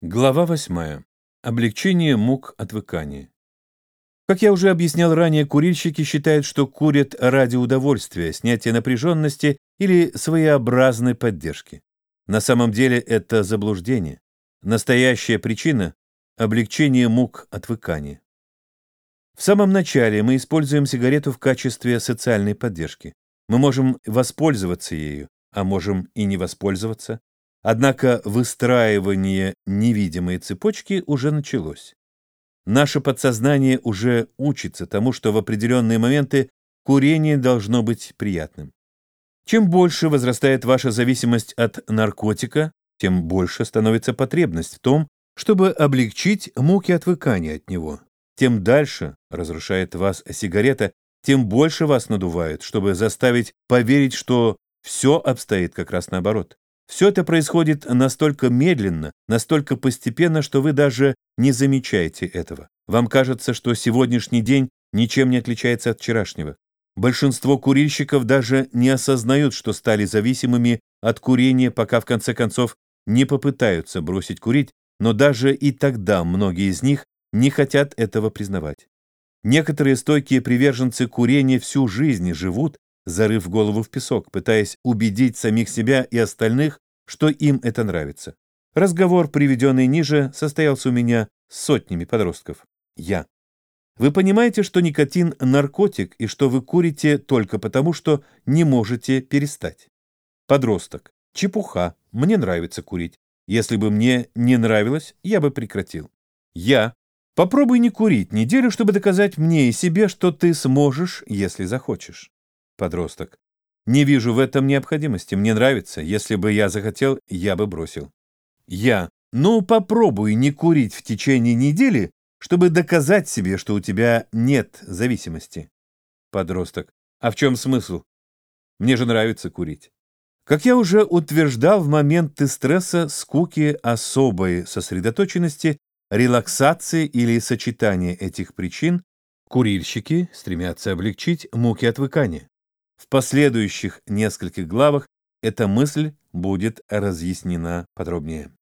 Глава 8. Облегчение мук отвыкания. Как я уже объяснял ранее, курильщики считают, что курят ради удовольствия, снятия напряженности или своеобразной поддержки. На самом деле это заблуждение. Настоящая причина – облегчение мук отвыкания. В самом начале мы используем сигарету в качестве социальной поддержки. Мы можем воспользоваться ею, а можем и не воспользоваться. Однако выстраивание невидимой цепочки уже началось. Наше подсознание уже учится тому, что в определенные моменты курение должно быть приятным. Чем больше возрастает ваша зависимость от наркотика, тем больше становится потребность в том, чтобы облегчить муки отвыкания от него. Тем дальше разрушает вас сигарета, тем больше вас надувают, чтобы заставить поверить, что все обстоит как раз наоборот. Все это происходит настолько медленно, настолько постепенно, что вы даже не замечаете этого. Вам кажется, что сегодняшний день ничем не отличается от вчерашнего. Большинство курильщиков даже не осознают, что стали зависимыми от курения, пока в конце концов не попытаются бросить курить, но даже и тогда многие из них не хотят этого признавать. Некоторые стойкие приверженцы курения всю жизнь живут, зарыв голову в песок, пытаясь убедить самих себя и остальных, что им это нравится. Разговор, приведенный ниже, состоялся у меня с сотнями подростков. Я. Вы понимаете, что никотин – наркотик, и что вы курите только потому, что не можете перестать. Подросток. Чепуха. Мне нравится курить. Если бы мне не нравилось, я бы прекратил. Я. Попробуй не курить неделю, чтобы доказать мне и себе, что ты сможешь, если захочешь. Подросток. Не вижу в этом необходимости. Мне нравится. Если бы я захотел, я бы бросил. Я. Ну, попробуй не курить в течение недели, чтобы доказать себе, что у тебя нет зависимости. Подросток. А в чем смысл? Мне же нравится курить. Как я уже утверждал, в моменты стресса, скуки, особой сосредоточенности, релаксации или сочетания этих причин, курильщики стремятся облегчить муки отвыкания. В последующих нескольких главах эта мысль будет разъяснена подробнее.